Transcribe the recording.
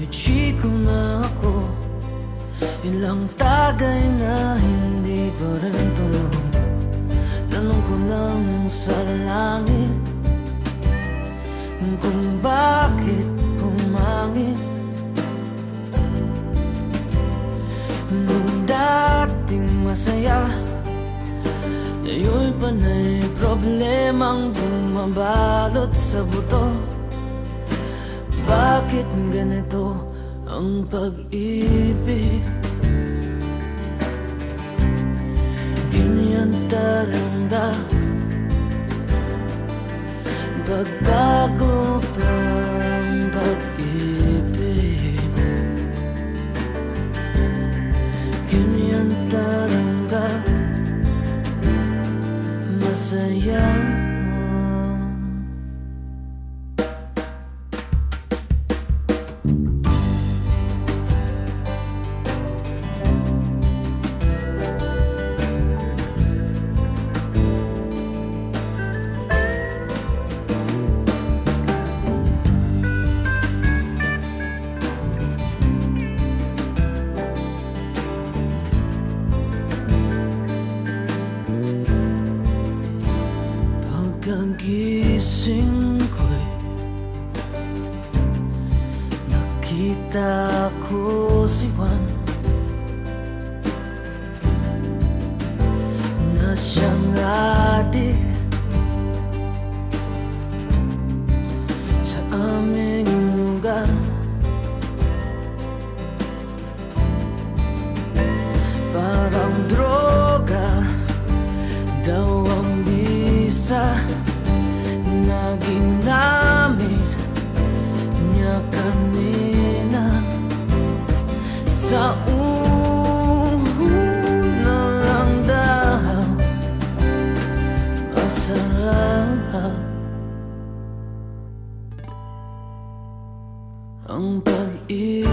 Ako'y chiko na ako. Ilang tagay na hindi pa rin tulog Tanong ko lang sa langit Kung bakit pumangit Nung dating masaya Ngayon panay problemang bumabalot sa buto. Bakit ganito ang pag-ibig? Ganyan talaga Pagbago Pagkagising ko'y Nakita ko si Juan 放淡一。